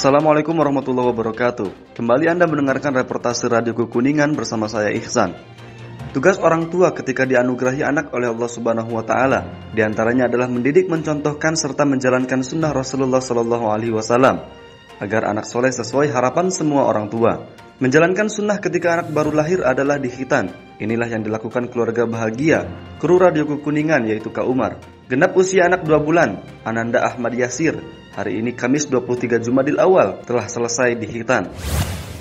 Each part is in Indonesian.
Assalamualaikum warahmatullahi wabarakatuh. Kembali Anda mendengarkan reportase Radio Kuningan bersama saya Ihsan. Tugas orang tua ketika dianugerahi anak oleh Allah Subhanahu wa taala di antaranya adalah mendidik, mencontohkan serta menjalankan sunnah Rasulullah Shallallahu alaihi wasallam agar anak soleh sesuai harapan semua orang tua. Menjalankan sunnah ketika anak baru lahir adalah di khitan. Inilah yang dilakukan keluarga bahagia, kru Radio Kuningan yaitu Kak Umar. Genap usia anak 2 bulan, Ananda Ahmad Yasir, Hari ini Kamis 23 Jumadil Awal telah selesai di Hitan.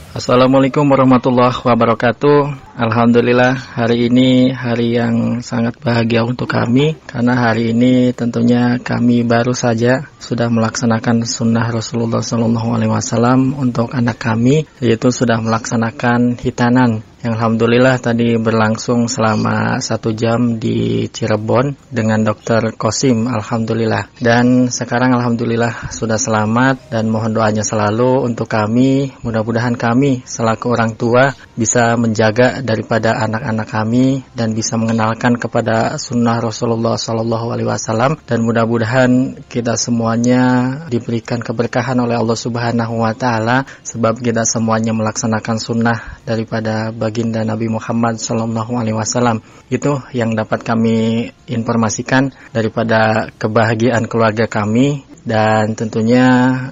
Assalamualaikum warahmatullahi wabarakatuh. Alhamdulillah hari ini hari yang sangat bahagia untuk kami karena hari ini tentunya kami baru saja sudah melaksanakan sunnah Rasulullah SAW untuk anak kami yaitu sudah melaksanakan hitanan yang Alhamdulillah tadi berlangsung selama satu jam di Cirebon dengan dokter Kosim Alhamdulillah. Dan sekarang Alhamdulillah sudah selamat dan mohon doanya selalu untuk kami. Mudah-mudahan kami selaku orang tua bisa menjaga daripada anak-anak kami dan bisa mengenalkan kepada sunnah Rasulullah Sallallahu Alaihi Wasallam. Dan mudah-mudahan kita semuanya diberikan keberkahan oleh Allah Subhanahu Wa Taala sebab kita semuanya melaksanakan sunnah daripada baginda Nabi Muhammad Sallallahu Alaihi Wasallam. Itu yang dapat kami informasikan daripada kebahagiaan keluarga kami dan tentunya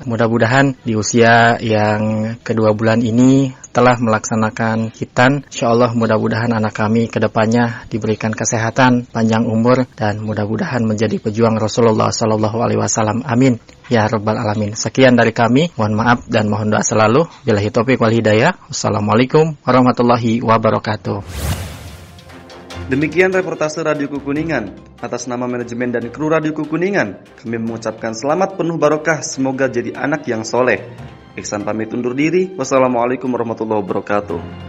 mudah-mudahan di usia yang kedua bulan ini telah melaksanakan hitan. Insya Allah mudah-mudahan anak kami ke depannya diberikan kesehatan, panjang umur, dan mudah-mudahan menjadi pejuang Rasulullah Sallallahu Alaihi Wasallam. Amin. Ya Rabbal Alamin. Sekian dari kami. Mohon maaf dan mohon doa selalu. Bila taufiq wal hidayah. Wassalamualaikum warahmatullahi wabarakatuh. Demikian reportase Radio Kukuningan. Atas nama manajemen dan kru Radio Kukuningan, kami mengucapkan selamat penuh barokah. Semoga jadi anak yang soleh. Iksan pamit undur diri. Wassalamualaikum warahmatullahi wabarakatuh.